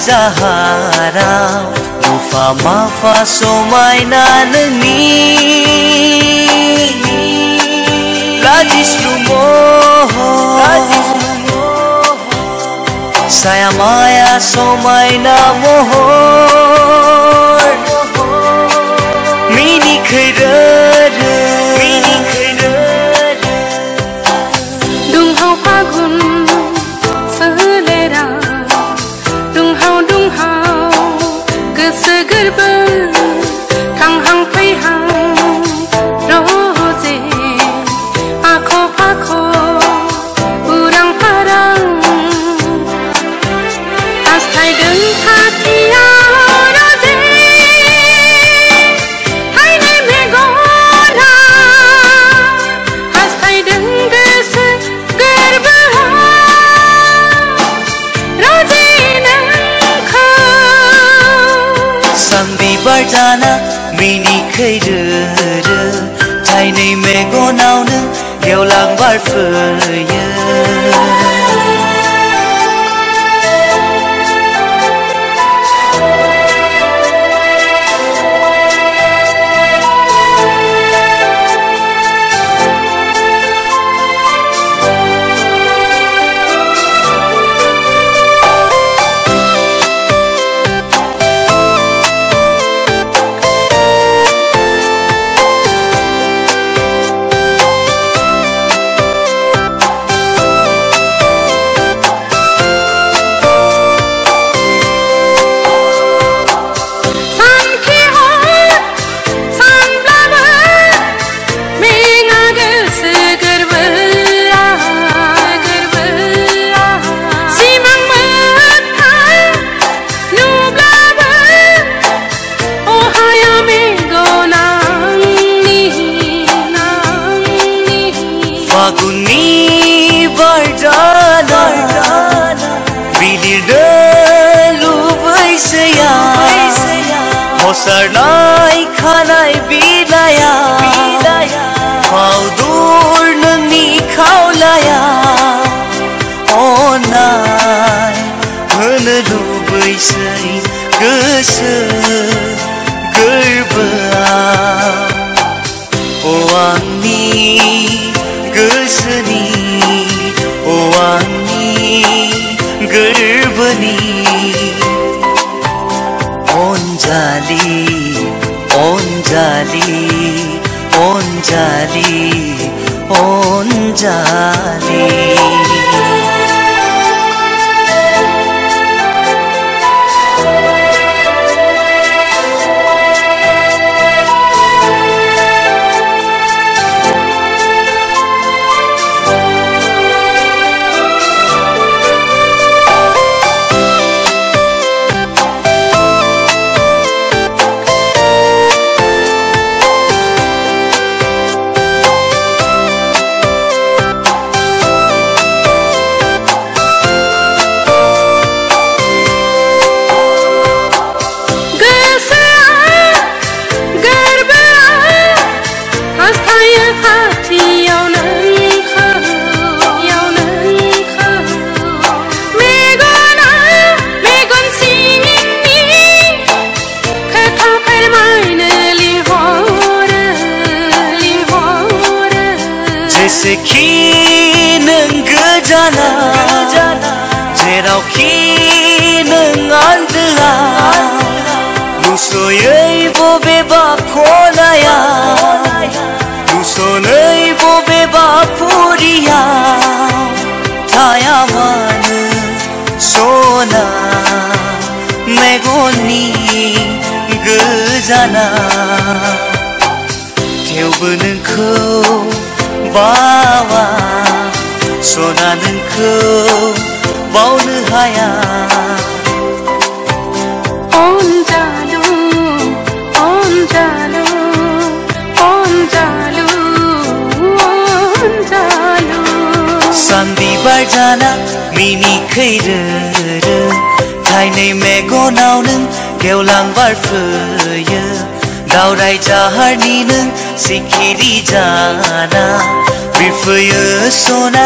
गोरबो जाहाराव मुफा माफा समायना नोंनि लाजिस्लु महर साया माया foot 괴롭히는 언들아 무소의 법에 바꿔나야. 무소의 법에 바꾸리야. 다야만은 소나 내곤니 그잖아 태우브는 그 바와 소나는 그 सङ्बार जना मेगन नेला फ दौरा जहाँ जाना जान सोना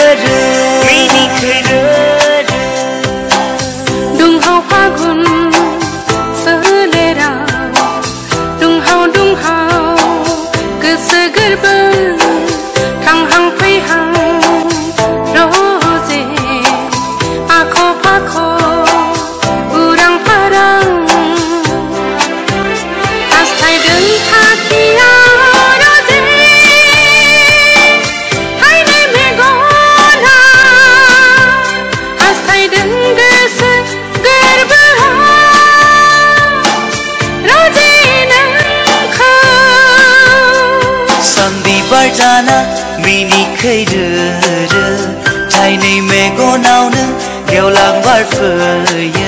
lafı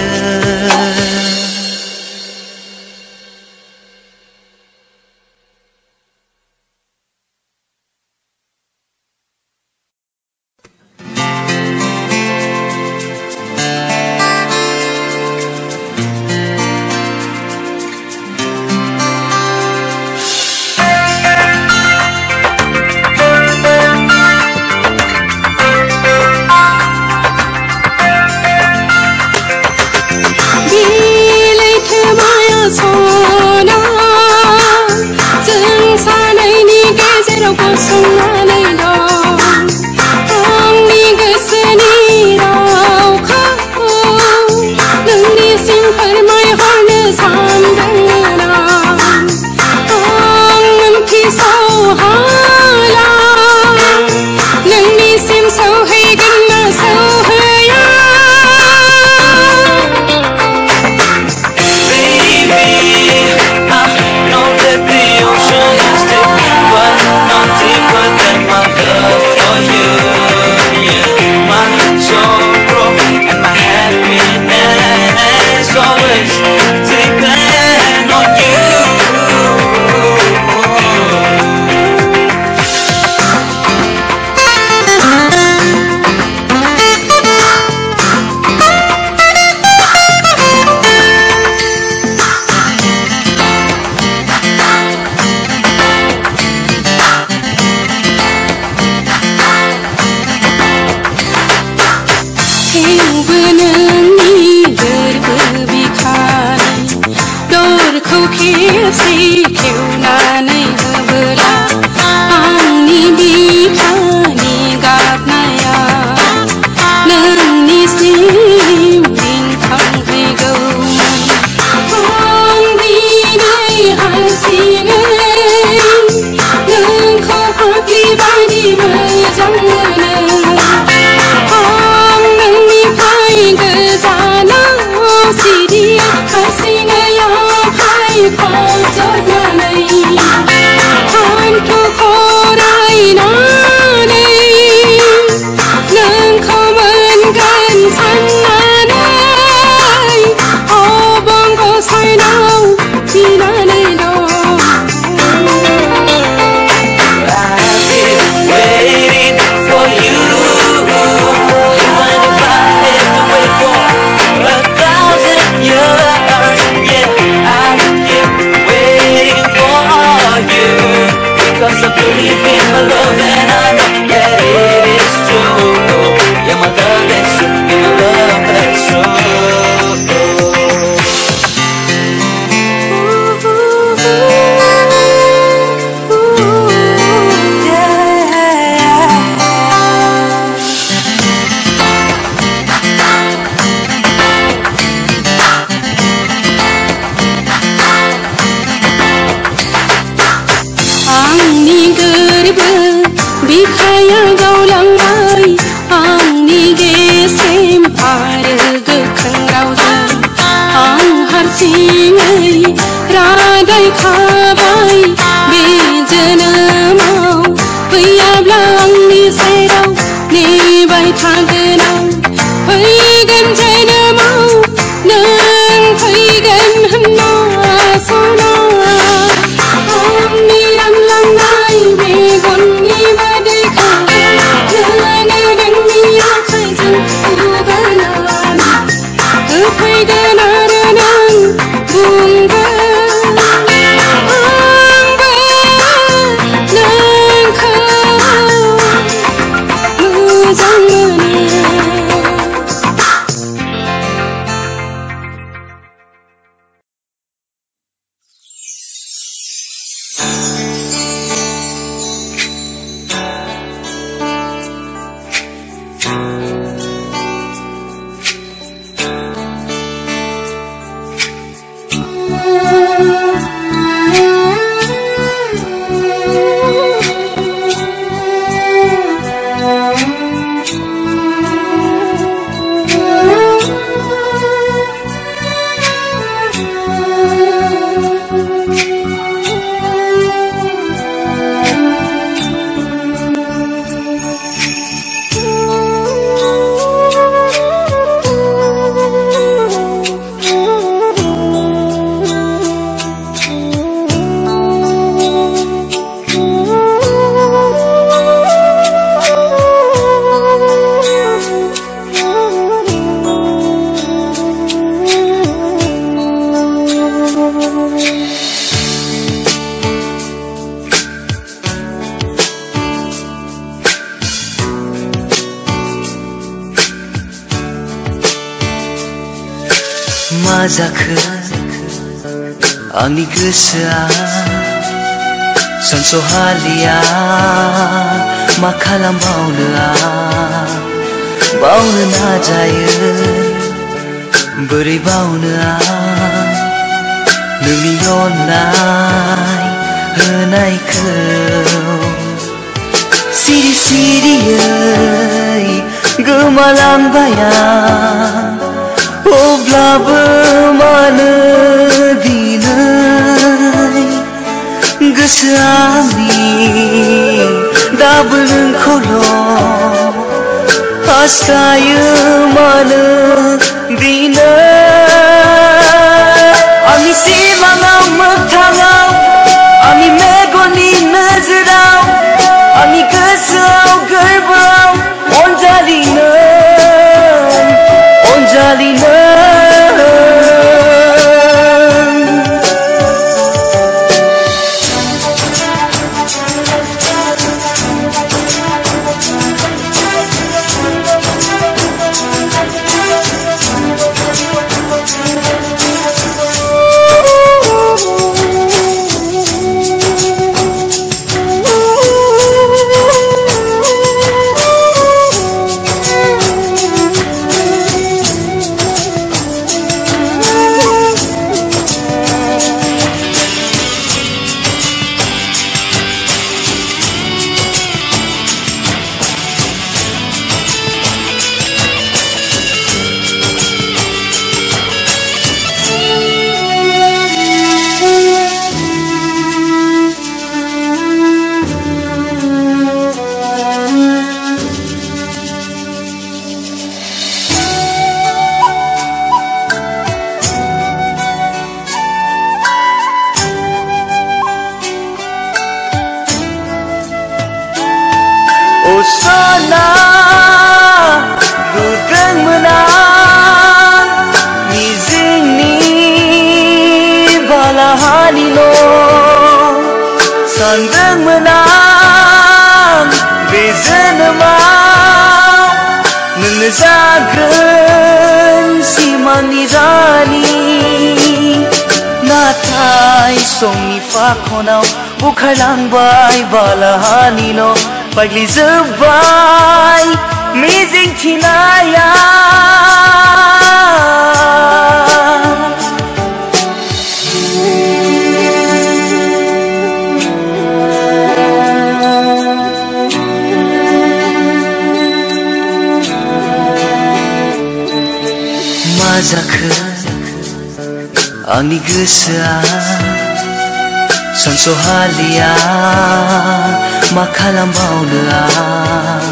सानस'हालिया मा खालामबावनो आं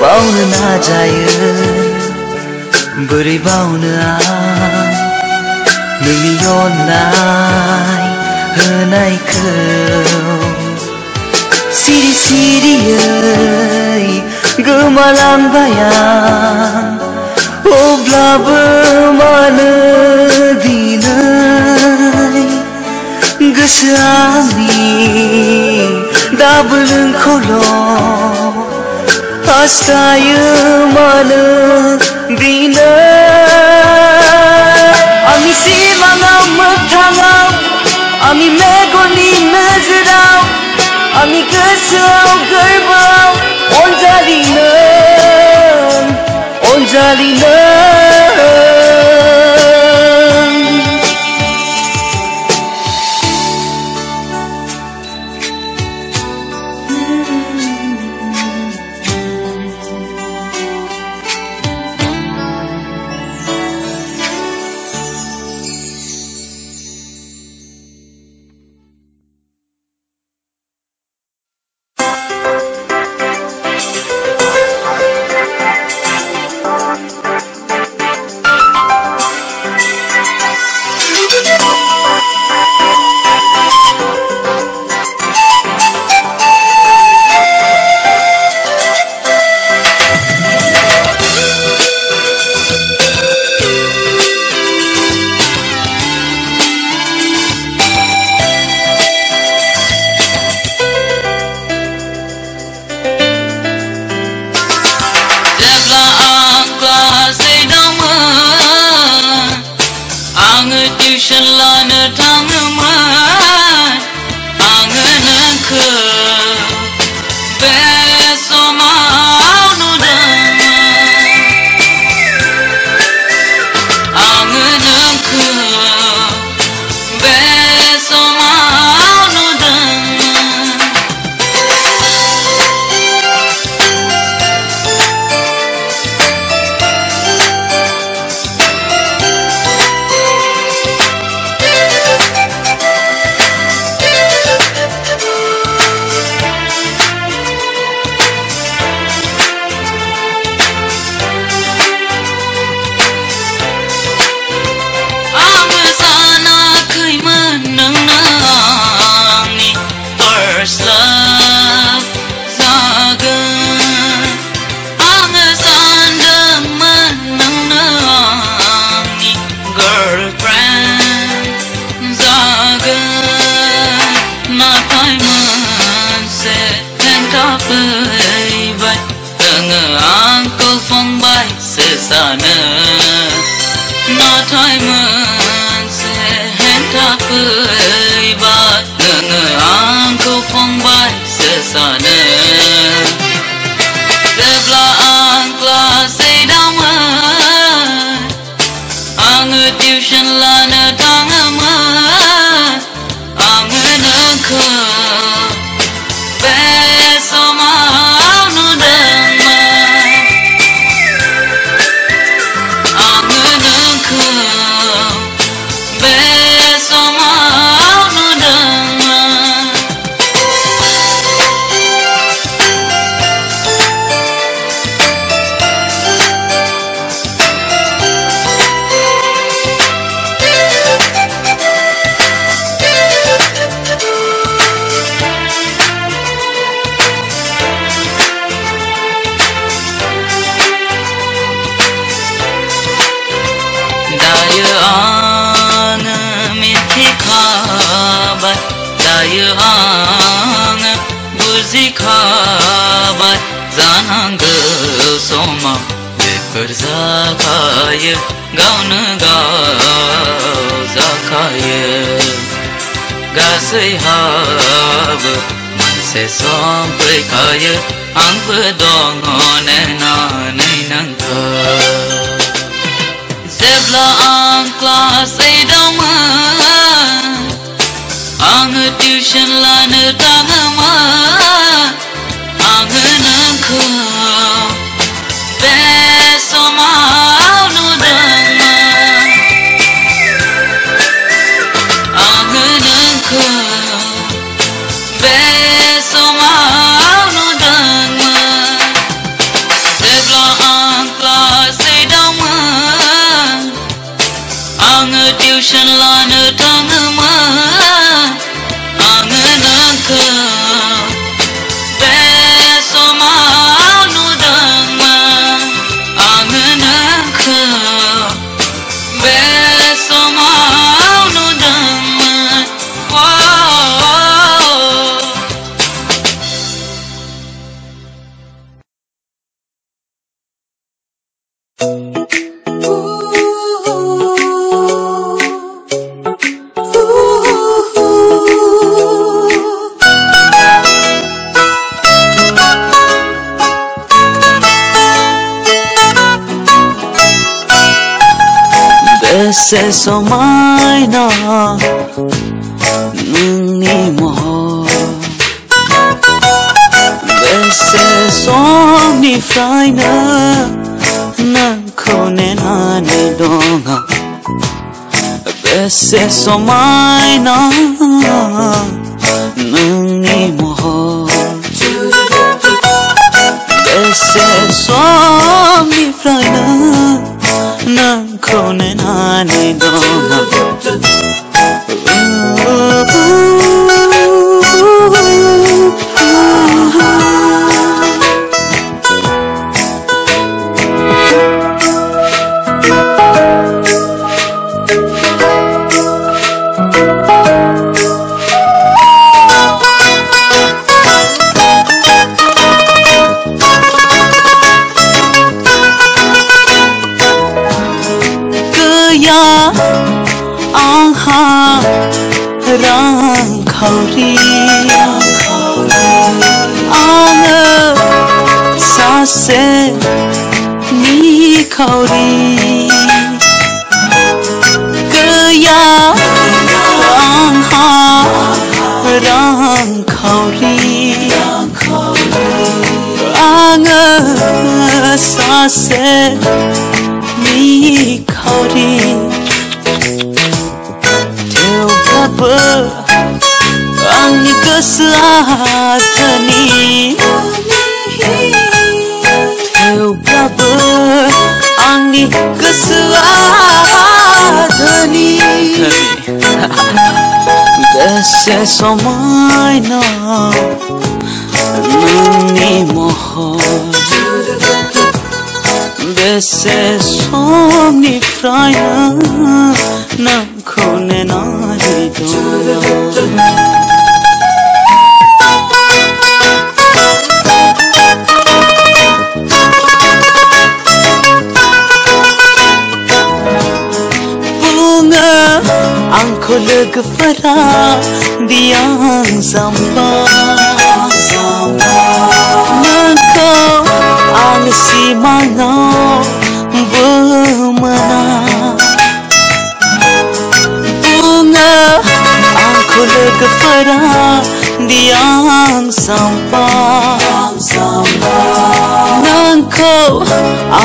बावनो नाजायो बोरै बावनो आं नोंनि अननाय होनायखौ सिरि सिरियै गोमालांबाय आं अब्लाबो मानो दिनै Gışı ami Dabılın kolom Hastayım anı Bina Ami sivanam mı talam Ami megoni mezram Ami gışı av gırbam Oncalinam Oncalinam với khởi ăn với đồ ngò nè nò nay năng thờ dẹp lo ăn lo xây đông ăn tuition là nơi ta sucesso, mãe, someone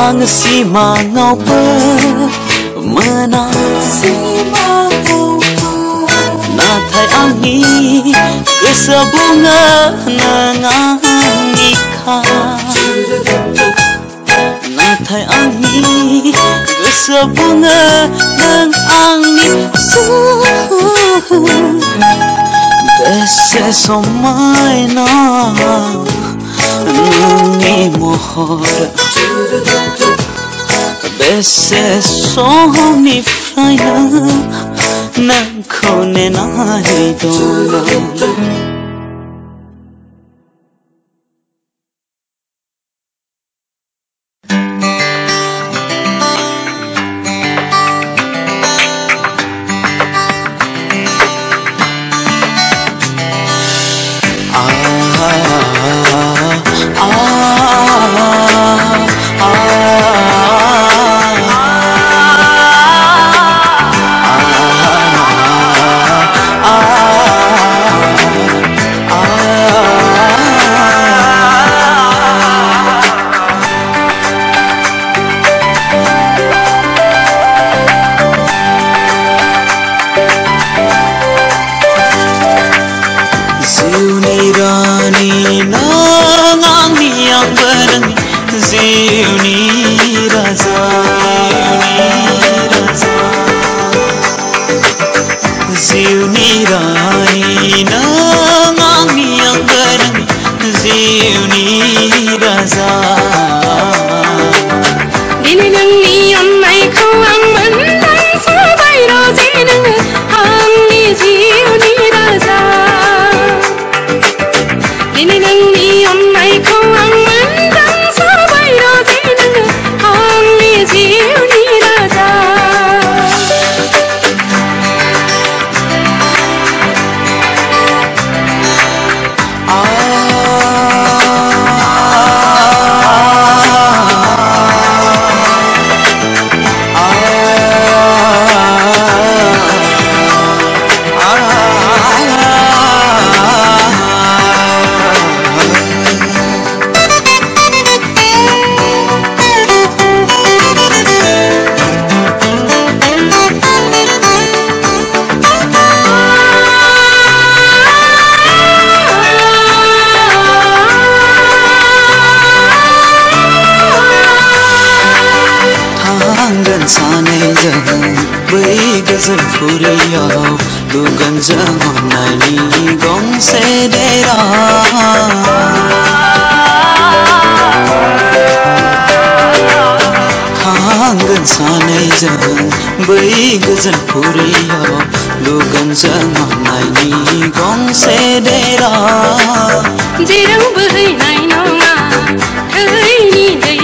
ang simangaw Bumana Natai angi Kesabunga na Natai angi ni nangangni Bese bunga na Nungi mohor Bese somni fraina Nang kone nahi dona Ziuni dần khuriyo tu gần giờ ngọn này đi gong sẽ để đó. Hàng gần này giờ bấy gần dần khuriyo tu gần giờ ngọn này đi gong sẽ để đó. Đi đâu bơi này nó ngà đi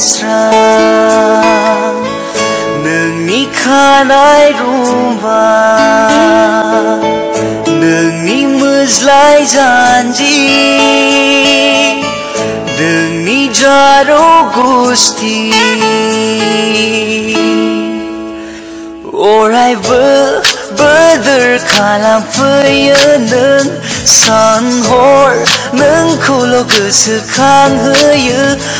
Ezra 는 미카 나이 루마 는 미무즈 라이 잔지 는 미자로 구스티 오라이 브 brother kalam fıyının san hor nın kulo gısı kan hıyı.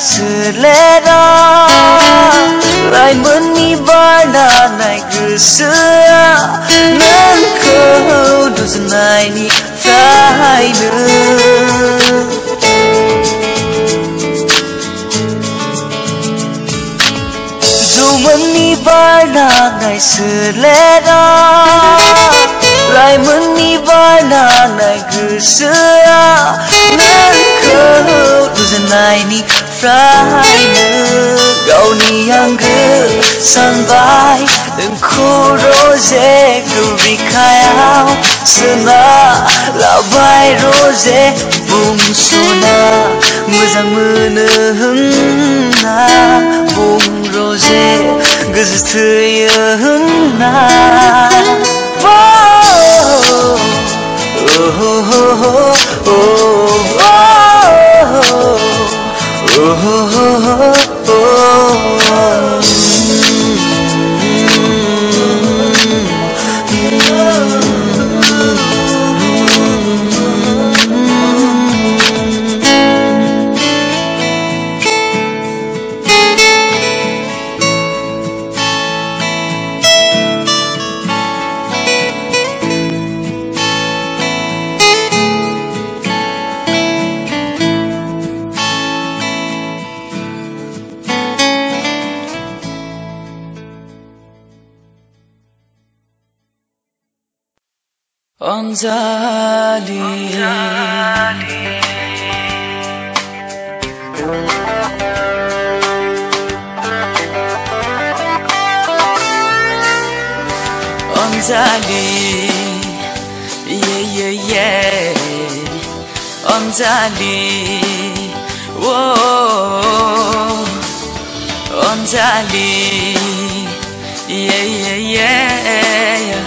sülera Lai mơn ni varna nai gư sưa Nâng khâu đu dân nai ni khai nương Dù mơn ni varna nai sülera Lai mơn ni varna nai gư sưa Nâng khâu đu nai ni 프라이드 가오니 향그 산바이 응코로제 루리카야 스나 라바이 로제 붕수나 무장무는 나 붕로제 그즈트여 나 Oh, oh, oh, oh, oh, oh. oh, oh, oh, oh. oh. Gonzalez. Omzali, yeah, yeah, yeah. Omzali, whoa. Omzali, yeah, yeah, yeah.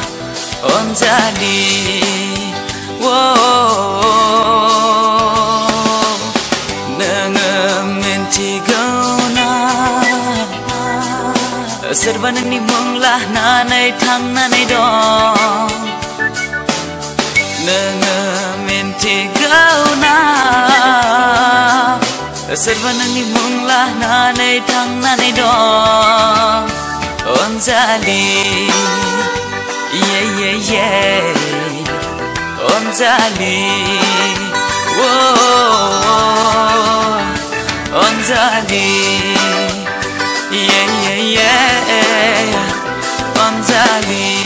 Omzali. Sir van ni mong la na nay thang na nay do Nơ ngơ min thi gao na Sir van ni mong la na nay thang na nay do On zali Yeah yeah yeah onzali oh, onzali yeah yeah yeah. Onzali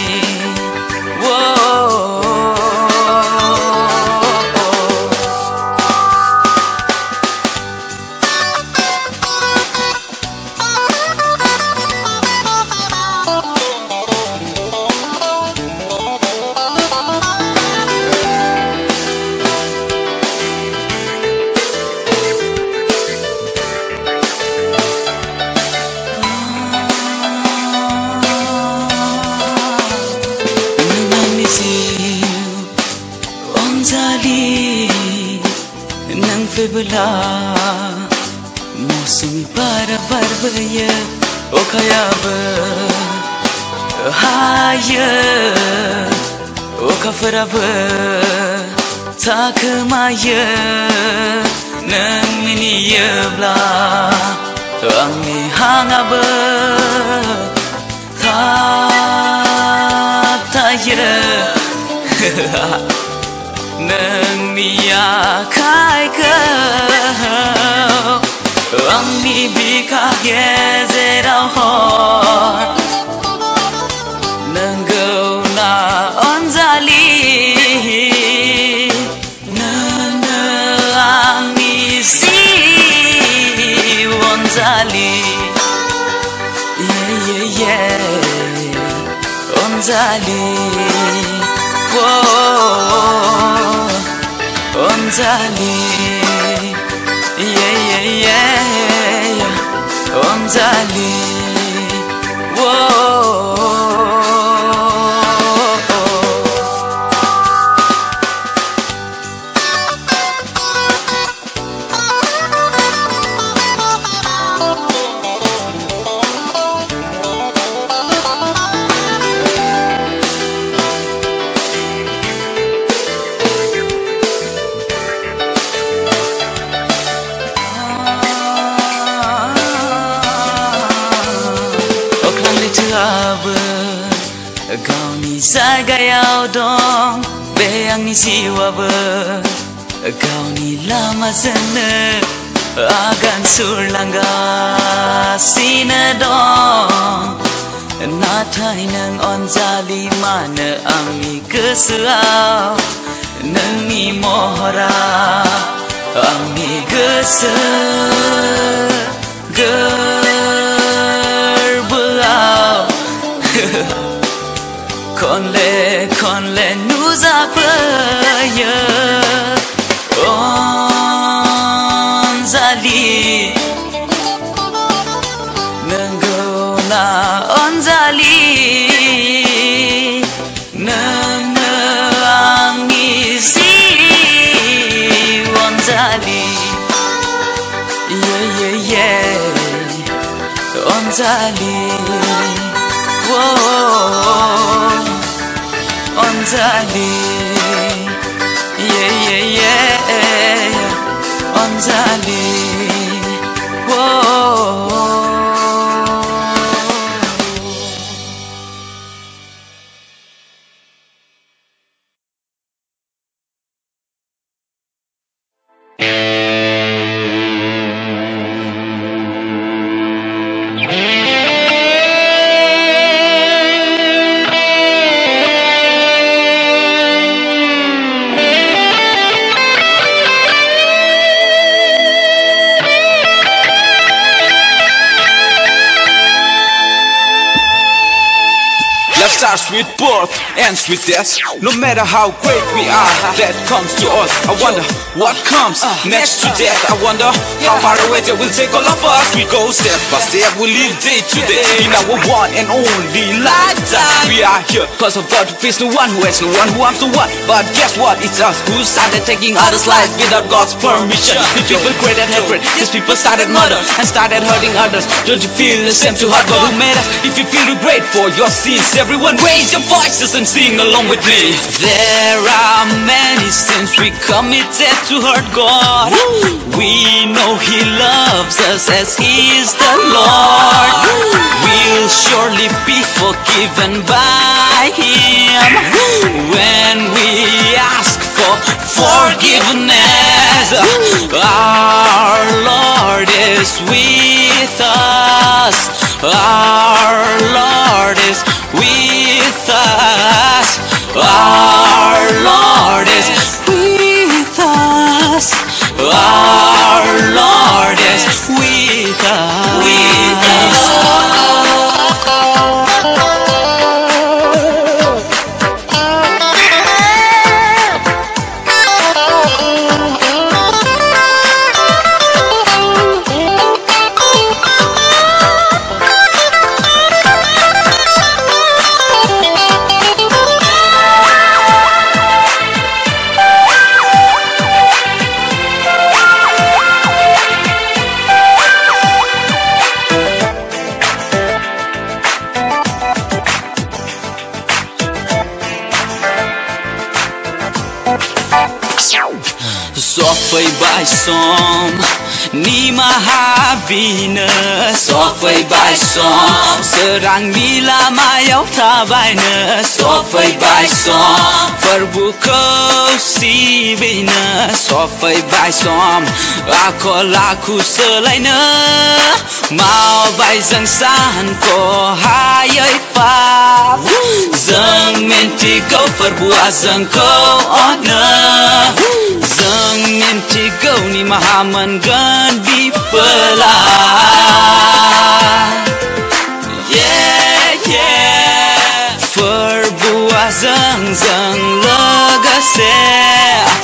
फैबोला मौसुमि nang mi ya khai ka ang mi bi ka ge ze ra ho nang go na on za li na na ang mi si on za li yeah yeah yeah on za li whoa mzali yeah, yeah, yeah, yeah. Oh mzali, whoa. ಜೀವವ ಗೌನಿಲ ಮಸನ ಆಗನ್ ಸುಳ್ಳಂಗ ಸಿನದೋ ನಾಥೈ ನಂಗ್ ಅನ್ಜಾಲಿ ಮಾನ ಅಮ್ಮಿ ಕಸುಆವ್ ನಂಗ್ನಿ ಮೊಹರಾ ಅಮ್ಮಿ ಕಸ ಗರ್ಬುಆವ್ con lệ con lệ nu ra bơ nhớ on ra đi nâng gâu na on ra đi nâng nơ ang ni si on ra đi yeah yeah yeah on ra đi whoa, yeah, yeah, yeah, ondani, whoa. Starts with birth, ends with death. No matter how great we are, that comes to us. I wonder what comes next to death. I wonder how far away they will take all of us. We go step by step, we live day to day in our one and only lifetime. We are here cause of God to face no one who has no one who harms no one. But guess what? It's us who started taking others' lives without God's permission. These people created hatred, these people started murder and started hurting others. Don't you feel the same to hurt God who made us? If you feel regret for your sins, everyone raise your voices and sing along with me. There are many sins we committed to hurt God. We know He loves us as He is the Lord. We'll surely be forgiven by Him when we ask for forgiveness. Our Lord is with us. Our Lord is with us. Our Lord is with us. Our Lord is with us. बाइसौँ सोराङ मिलामा एउटा बाइन सबै बाइसौँ प्रभुको सिबिन। सबै बाइसौँ आँखो लाखु màu bay dâng san ko hayai pha, dâng men ti go far bua dâng cô ona dâng men ti go ni mahaman gan vi pela yeah yeah. Far bua dâng dâng lo ga se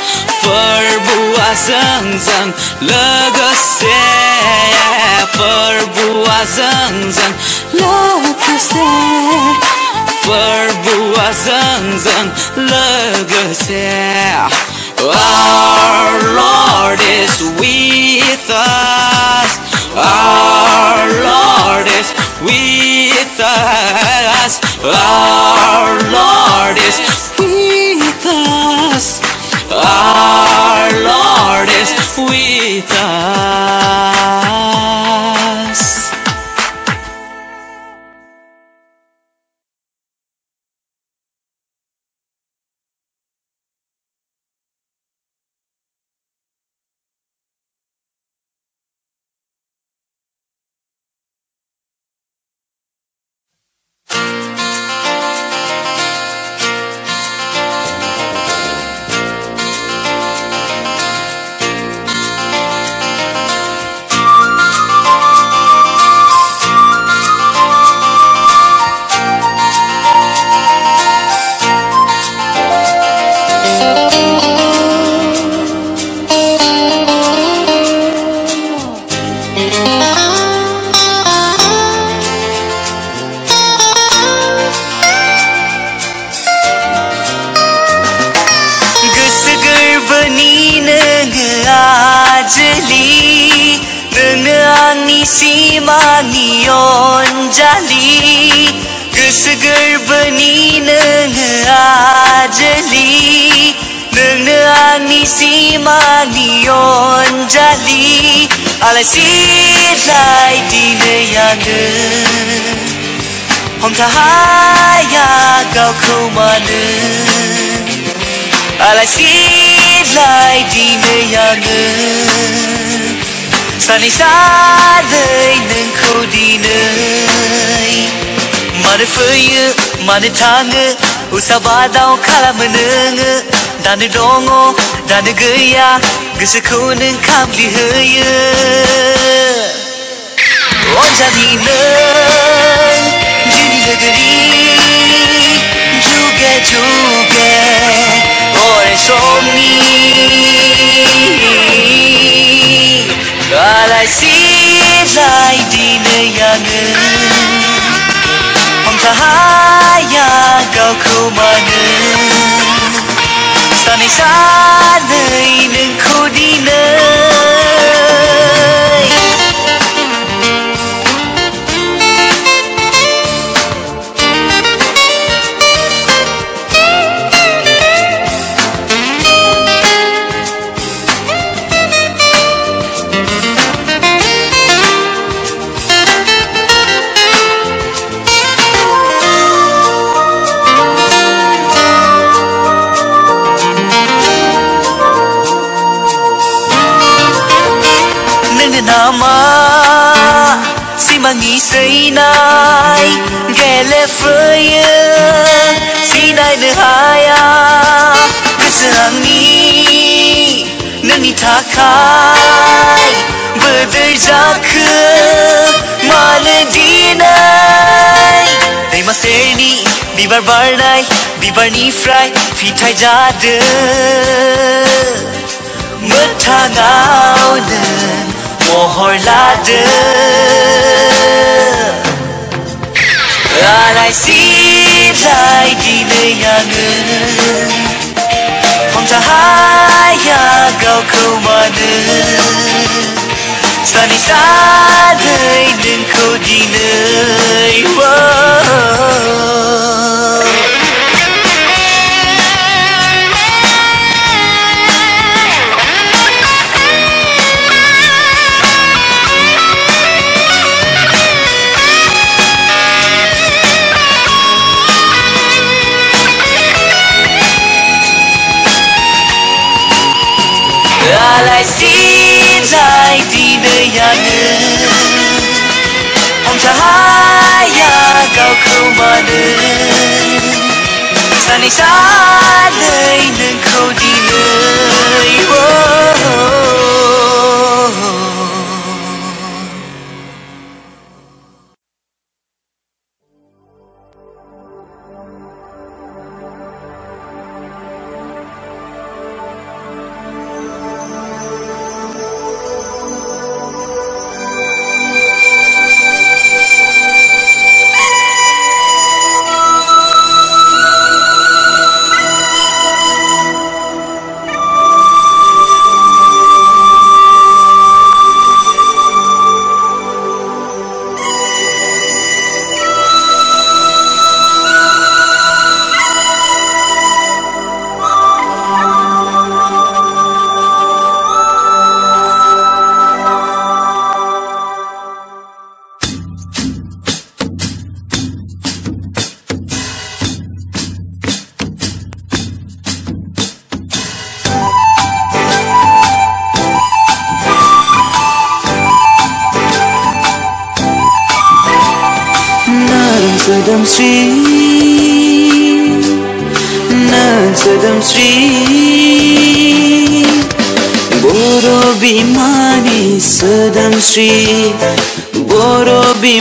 Fërbuar zëng zëng Lëgëse Fërbuar zëng zëng Lëgëse Fërbuar zëng zëng Lëgëse Our Lord is with us. Our Lord is with us. Our Lord is with us our Lord is with us सिमांनि अनजालि गोसो गोरबोनि नोङो आजोलि नोंनो आंनि सिमांनि अनजालि आलासिलाय दिनै आङो हमथा हाया गावखौ मानो आलासिलाय दिनै आङो Sanitare in kodinei Mare făie, mare tangă Usabadau kalamanangă Dane dongo, dane găia Găsăcun în capli hăie Onja dinei Jini lăgări Juge, juge Ore somni All I see is ID ne yanga On the haya go kumane Sunny sun ne nkudine Sinai Gele fraya Sinai ne haya Kızangi Nani takay Bıdırcakı Maledinay Deyma serni Biber barnay Biber nifray Fitay cadı. Mıtağawnın mồ hôi lá đưa Alay xin lại đi nơi nhà người. Phong ta hai ya gạo đi xa nơi đừng khâu đi nơi. Whoa. อะไรสียใจดีเได้ยเนื้ผมจะหายาก่าเข้ามาเดินสันนิษฐานเลยหนึ่งเขาดีเลย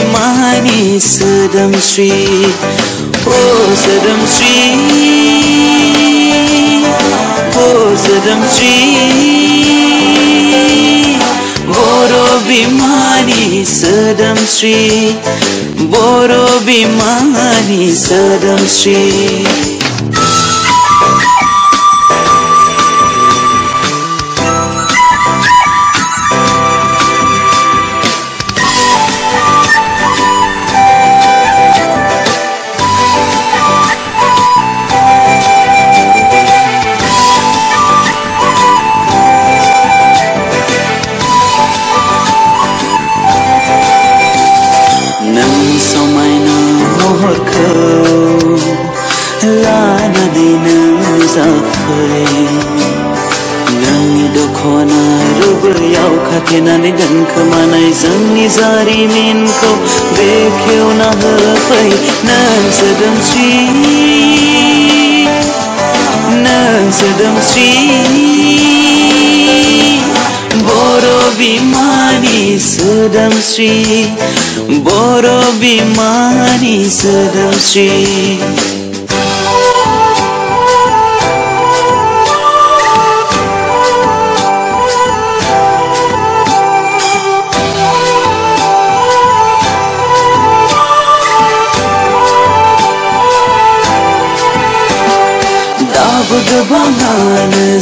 बर' बिमानि सोदोमस्रि ओ सोदोमस्रि ओ सोदोमस्रि बर' बिमानि सोदोमस्रि बर' बिमानि सोदोमस्रि जाफै خی نزدم چی نزدم چی برو بیماری سدم چی برو بیماری سدم چی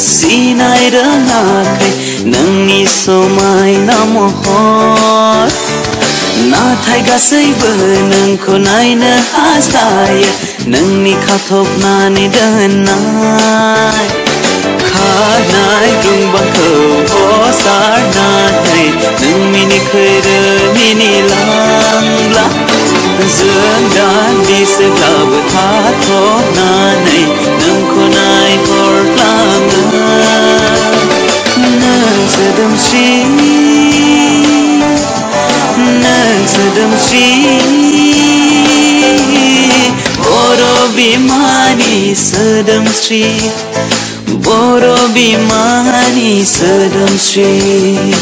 sinai ra na khai nang ni so mai na mo hot na thai ga sei bơ nang ko nai na has dai nang ni kha thop na ni da nai kha nai dung ba ko ho sar na thai nang mi ni khơi ra mi ni lang la. Dương đan đi sẽ gặp tha thó na này nang ko nai hor Özledim seni. Ne özledim seni. Boro bimani Özledim seni. Boro bimani Özledim seni.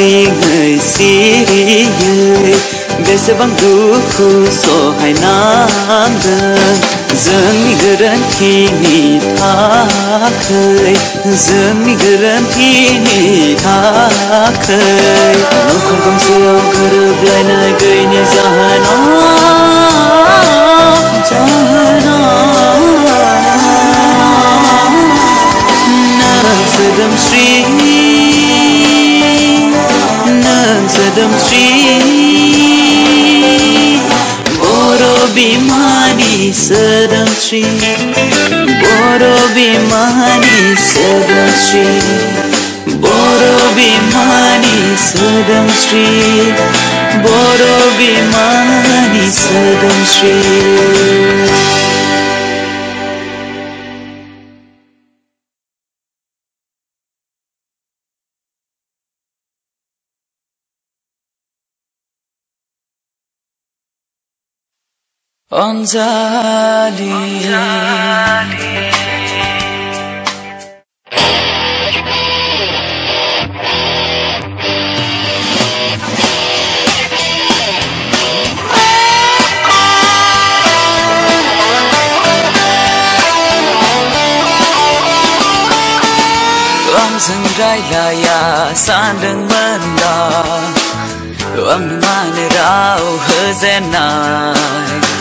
si người si ri yơi về sẽ băng đủ khu sổ hai nam đơn dân mi gửi khi mi tha khơi. Dân mi gần khi mi tha khơi. Nó không công siêu gửi lại nơi gây nhà ra hai nó cho hai nó Hãy नों सोदोमस्रि बर' बिमानि सोदोमस्रि बर' बिमानि सोदोमस्रि बर' बिमानि सोदोमस्रि बर' Gonzali. Gonzali. rừng rai là ya, san đừng bên đó âm mà nơi rau hơ gen nai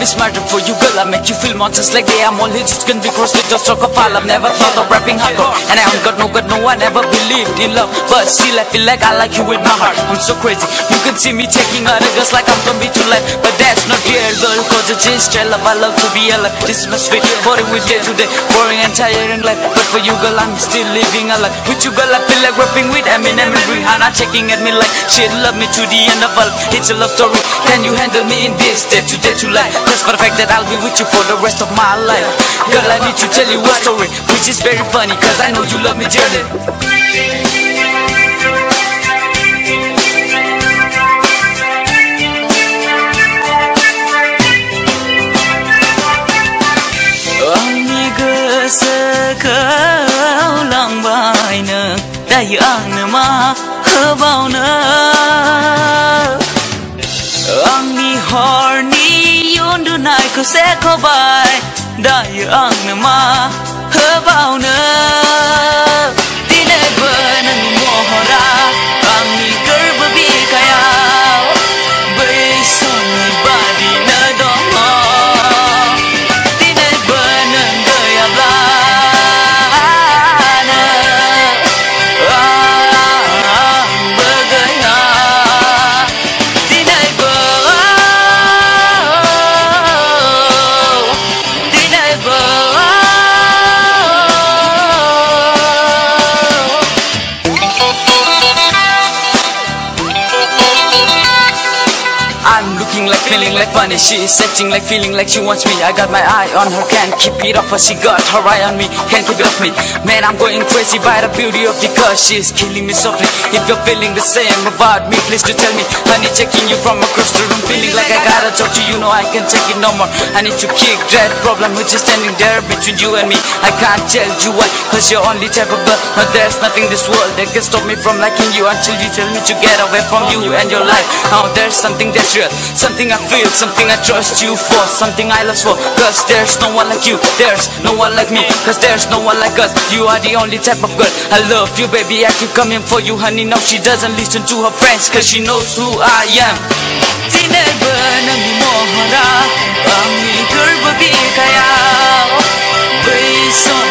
your is matter for you, girl. I make you feel monsters like they are only just can be crossed with just stroke of I've never thought of rapping hardcore, and I haven't got no good, no, I never believed in love, but still I feel like I like you with my heart. I'm so crazy, you can see me taking other girls like I'm gonna be too life, but that's not real, girl, cause it's just love. I love to be alive. This is my sweet, boring with day to day, boring and tiring life, but for you, girl, I'm still living alive. With you, girl, I feel like rapping with Eminem and Rihanna, checking at me like she'd love me to the end of all. It's a love story. Can you handle me in this day to day to life? Just for the fact that I'll be with you for the rest of my life. Girl, I need to tell you a story Which is very funny Cause I know you love me dearly. Kau lang bay Ang ni horn 누날 그새 거발 다이 악마 허바우는 funny She is acting like feeling like she wants me. I got my eye on her, can't keep it off But she got her eye on me, can't keep it off me. Man, I'm going crazy by the beauty of the girl She is killing me softly. If you're feeling the same about me Please do tell me. Honey, checking you from across the room Feeling like I gotta talk to you. No, I can't take it no more. I need to kick that problem Which is standing there between you and me. I can't tell you why Cause you're only type of girl. But there's nothing this world That can stop me from liking you Until you tell me to get away from you and your life. Now there's something that's real Something I feel, Something I trust you for Something I love for. Cause there's no one like you There's no one like me. Cause there's no one like us. You are the only type of girl I love you baby. I keep coming for you honey. Now she doesn't listen to her friends Cause she knows who I am. Tinebun ang mohara Ang ikar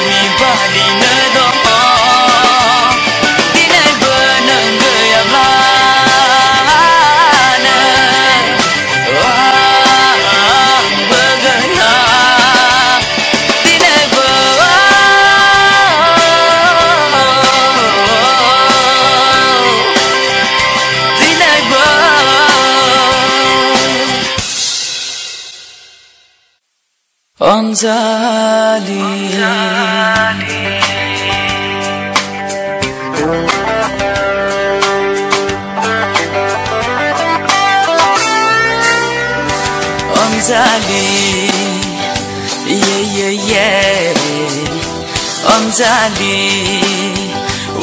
mi bali अञ्जली अञ्जली ये ये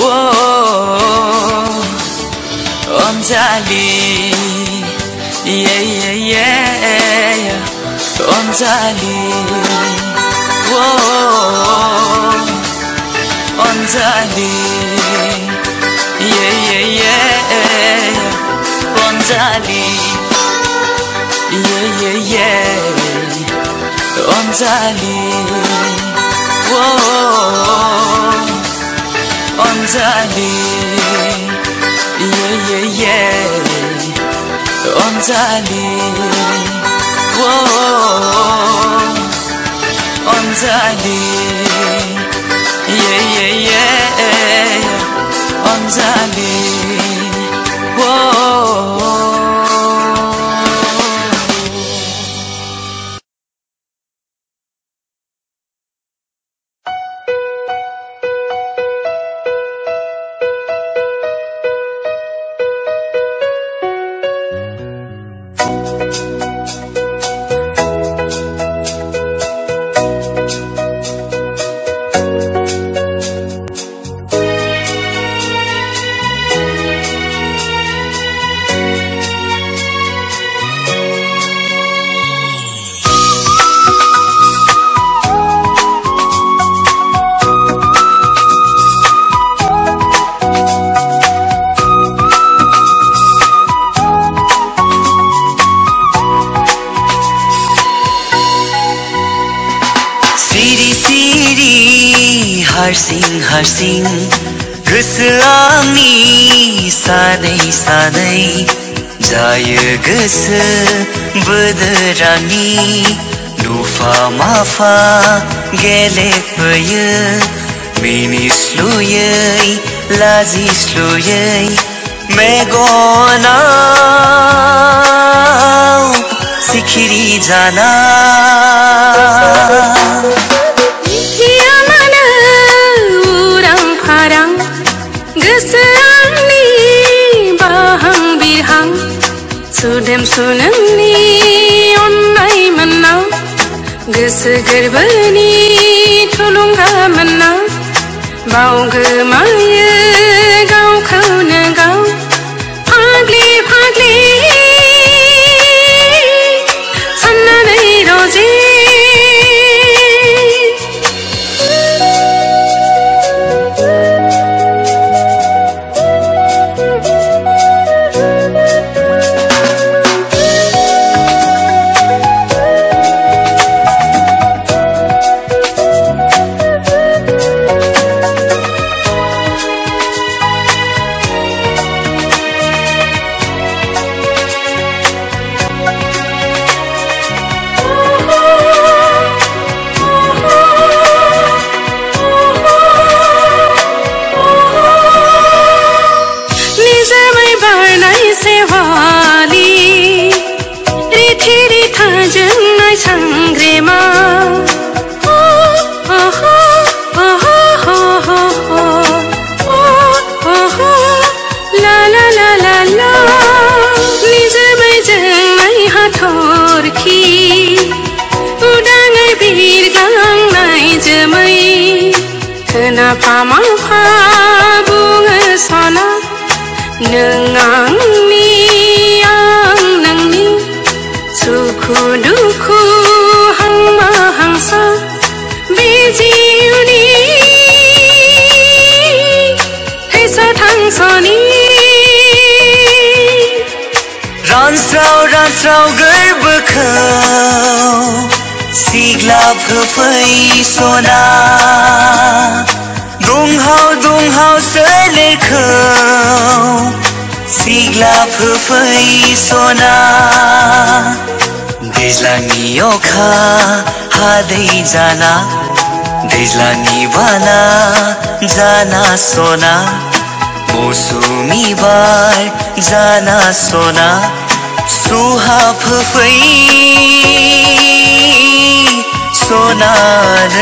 ओ ये ये ये onzali oh onzali yeah yeah yeah. Onzali yeah yeah yeah. Onzali oh onzali yeah yeah yeah. Onzali whoa, on Zali, yeah, yeah, yeah, on vefa gelekpayı Beni sluyey lazi sluyey megona sikiri jana Sunem sunem गोसो गोरबोनि थुलुंगा मोनना बावगोमायो खुफुई सोना। देजलानी ओखा हादै जाना। देजलानी बाला जाना सोना। मौसुमी बार जाना सोना। सुहा फुफई सोनार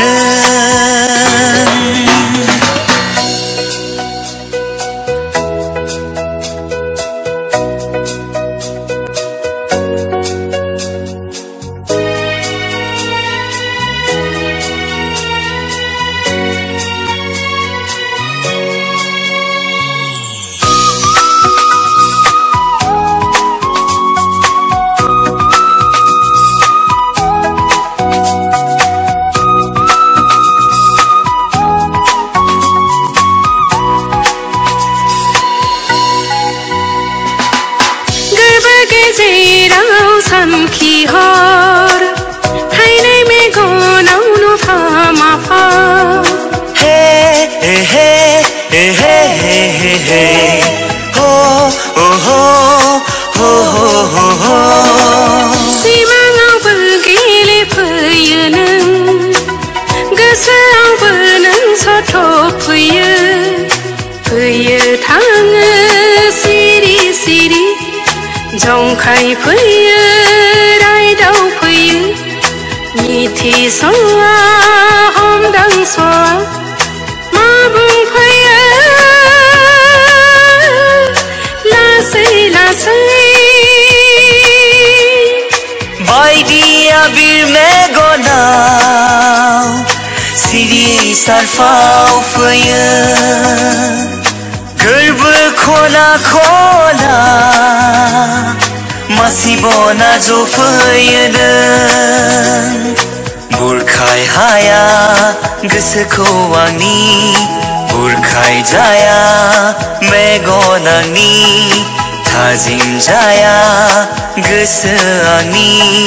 درس אני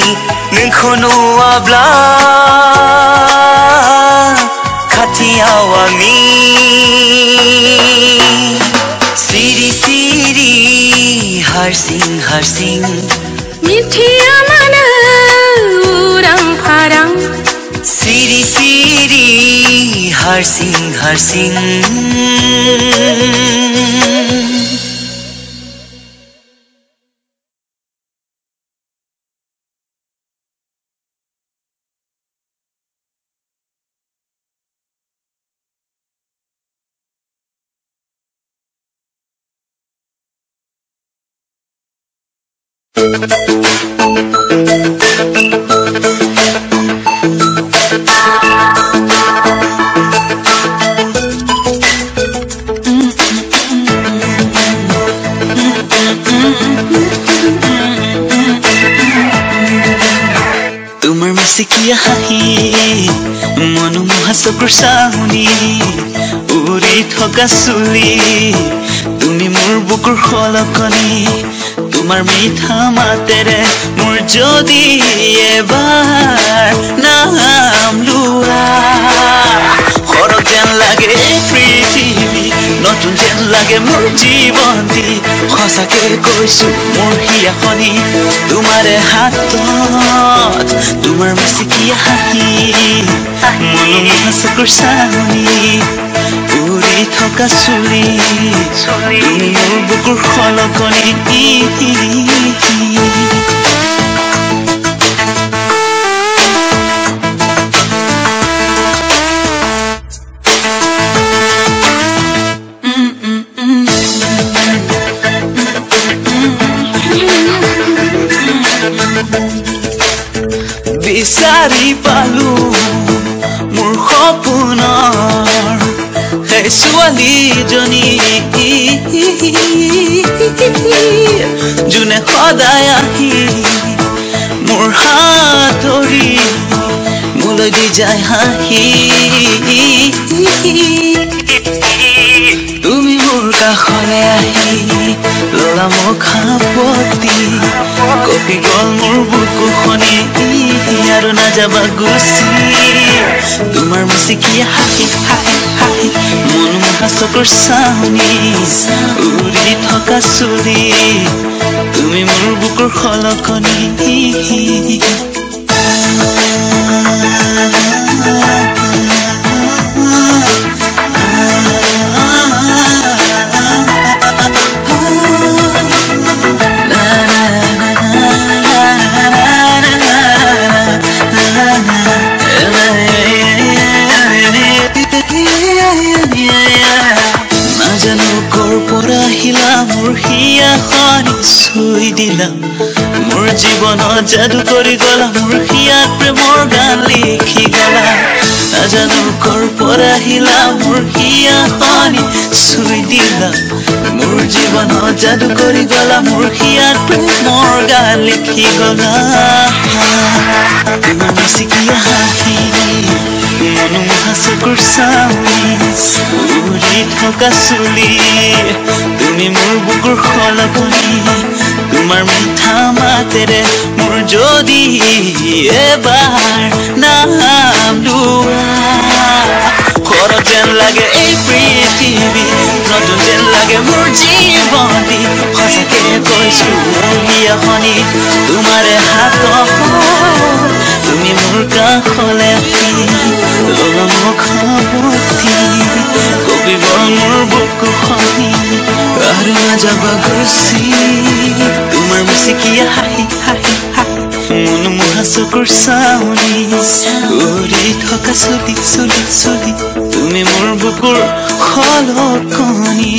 ממכונו אבלה קטיהו אני סירי סירי הר סינג הר סינג নিথিয়া মানা উরাং ফারাং সিরি সিরি হর সিং হর সিং মোৰ জীৱন্তী সঁচাকে কৈছো মোৰ হিয়াখনি তোমাৰে হাতত তোমাৰ মিচিকিয়া হাঁহি মনোমোহা চকুৰ চাউনি উৰি থকা চুলি তুমি মোৰ বুকুৰ সলকনি বিচাৰি পালো মোৰ সপোনৰ। সেই ছোৱালীজনী যোনে সদায় আহি মোৰ হাত ধৰি মোলৈ দি যায় হাঁহি। তুমি মোৰ কাষলে আহি মোৰ খাপতি কপি গল মোৰ বুকু খনি আৰু নাযাবা গুচি। তোমাৰ মুচিকিয়া হাঁহি হাঁহি হাঁহি মনোমোহা চকুৰ চাউনি উৰি থকা চুলি তুমি মোৰ বুকুৰ সলকনি মোৰ হিয়াখনি চুই দিলা মোৰ জীৱনত যাদু কৰি গলা মোৰ হিয়াত প্ৰেমৰ গান লিখি গলা। নাজানো কৰ পৰা আহিলা মোৰ হিয়াখনি চুই দিলা মোৰ জীৱনত যাদু কৰি গলা মোৰ হিয়াত প্ৰেমৰ গান লিখি গলা। তোমাৰ মিচিকিয়া হাঁহি? মনোমোহা চকুৰ চাউনি উৰি থকা চুলি তুমি মোৰ বুকুৰ সলকনি তোমাৰ মিঠা মাতেৰে মোৰ যদি এবাৰ নাম সৰগ যেন লাগে এই পৃথিৱী নতুন যেন লাগে মোৰ জীৱনী সঁচাকে কৈছো বিয়াখনি তোমাৰে হাতত মোৰ কাষলে আহি কবিব মোৰ বুকু খনি আৰু নাযাবা গুচি তোমাৰ মুচিকিয়া হাঁহি হাঁহি মনোমোহা চকুৰ চাউনি। উৰি থকা চুলি চুলি চুলি তুমি মোৰ বুকুৰ সলকনি